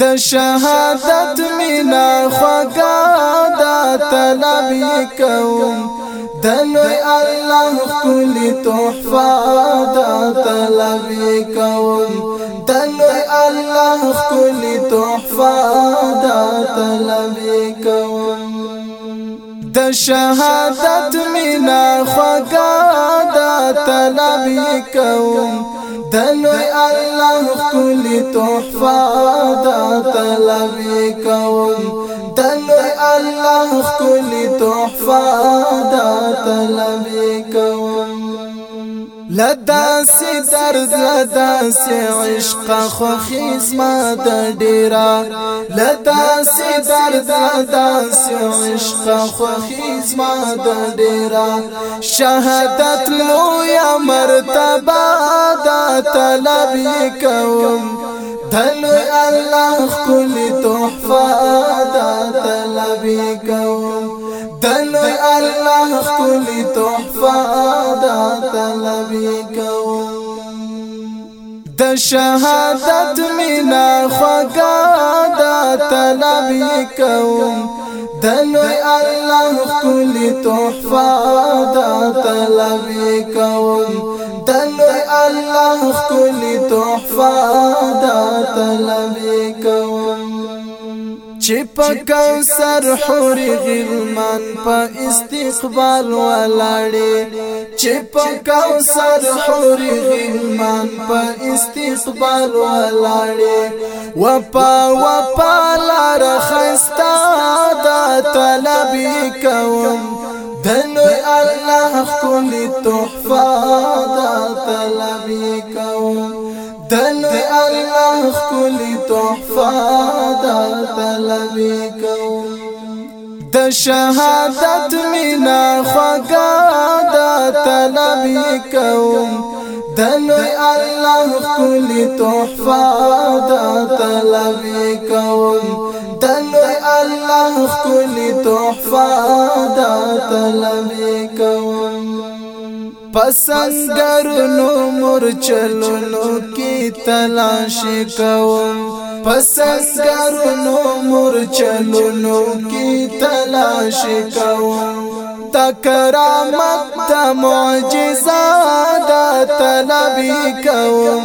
د شهادت مینا خوګا دا طلب کوم. د لوی الله کلی تحفه دا طلب کوم. د لوی الله کلی تحفه دا طلب کوم. د شهادت مینا خوګا دا طلب کوم. دلوی الله کلی تحفه دا طلب کوم دلوی الله کلی تحفه دا طلب کوم لدا سی درد لدا سی عشق خو خزما د ډیرا لدا سی درد لدا سی عشق خو خزما د ډیرا شهادت لو طلب کوم دلو الله کل تحفة دا طلب کوم دلو الله کل تحفة دا طلب کوم د شهادت مینا خوګا دا طلب کوم دلو الله کل تحفة دا طلب کوم دلوی الله کلی تحفه دا طلب کوم. چې په کوثر حور غلمان په استقبال ولاړې چې په کوثر حور غلمان په استقبال ولاړې وپا وپا لار خستا دا طلب کوم. دلوی الله کلی تحفه دا کلی تحفه دا طلبی کوم. د شهادت مینا خوګا دا طلبی کوم. دلوی الله کلی تحفه دا طلبی کوم. دلوی الله کلی تحفه دا طلب کوم. پسنګرونو مرچلونو کی تلاش کوم. پسنګرونو مرچلونو کی تلاش کوم. تا کرامت تا معجزات طلب کوم.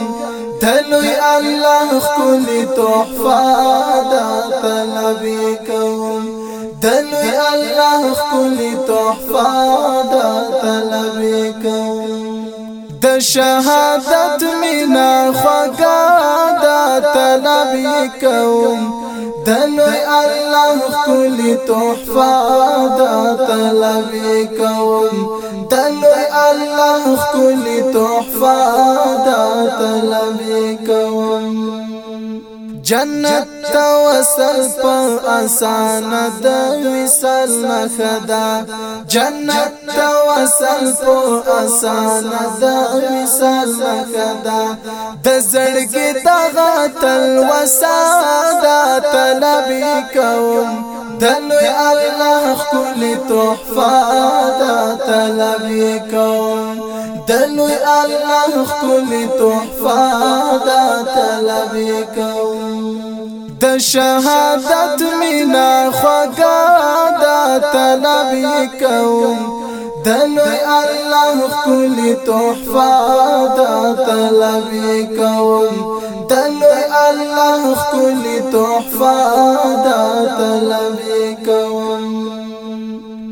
دلوی الله کلی تحفه دا طلبی کوم. دلوی الله کلی تحفه دا طلبی کوم د شهادت مینا خوګا دا طلبی کوم. دلوی الله کلی تحفه دا طلبی کوم. دلوی الله کلی تحفه دا طلب کوم. جنت توسل په آسان د وصل مخدا جنت توسل په آسان د وصل مخدا د زړګي دغه تل وسادا طلب کوم دلوی الله کلی تحفة دا طلب کوم دلوی الله کلی تحفة دا طلب کوم د شهادت مینا خوګا دا طلب کوم دلوی الله کلی تحفة دا طلب کوم دلوی الله کلی تحفة دا طلب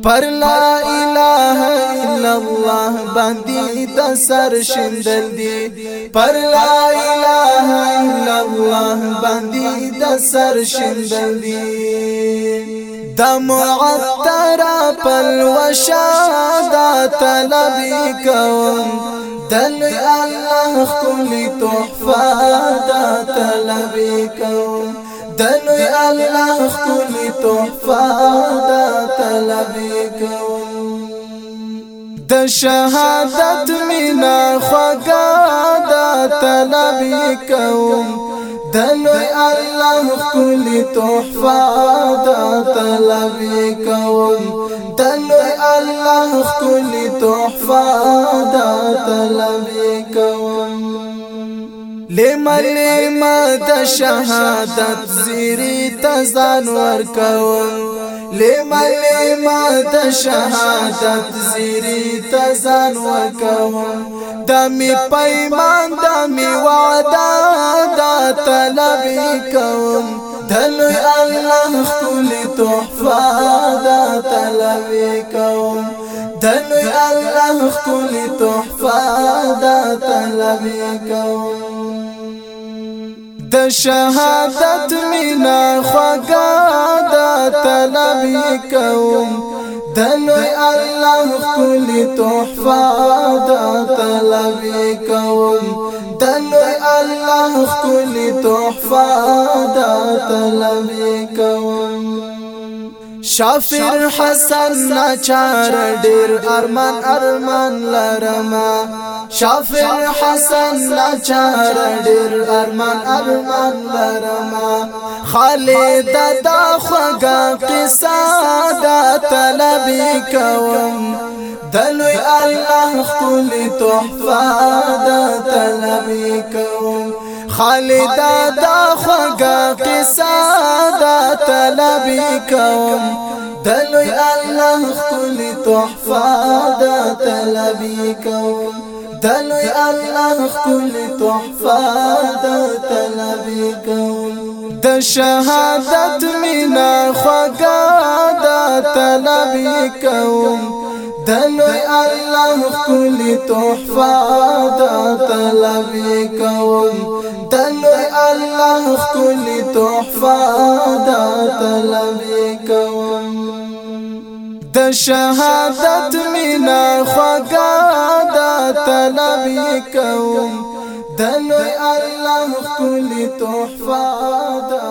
پر لا اله الا الله باندې د سر شندل دي پر لا اله الا الله باندې د سر شندل دي د معطر پل وشا طلب کوم دل الله کلی تحفه دا طلب کوم دل الله کلی تحفه دا طلب کوم د شهادت مینا خوګا دا طلب کوم دلوی الله کلی تحفه دا طلب کوم دلوی الله کلی تحفه دا طلب کوم لما لما د شهادت زیری تزان ورکوم. لما لما د شهادت زیری تزان ورکوم. دمی پیمان دمی وعده دا طلب کوم. دلوی الله خپل تحفه دا طلب کوم. دلوی الله خپل تحفه دا طلب کوم. د شهادت مینا خوګا دا طلب کوم. دلوی الله خپل تحفه دا طلب کوم. دلوی الله خپل تحفه دا طلب کوم. شافر حسن ناچار ډیر ارمان ارمان لرما. شافر حسن ناچار ډیر ارمان ارمان لرما. خالد دا خوګه قصه دا طلب کوم دلوی الله خپل تحفه دا طلب کوم خالد دا خوګه قصه دا طلب کوم دلوی الله خپل تحفة دا طلب کوم دلوی الله خپل تحفة دا طلب کوم د شهادت مینا خوګه دا طلب کوم دلوی الله خپل تحفة دا طلب کوم دلوی الله تحفه دا د شهادت مینا خوګه دا طلب الله خپل تحفه دا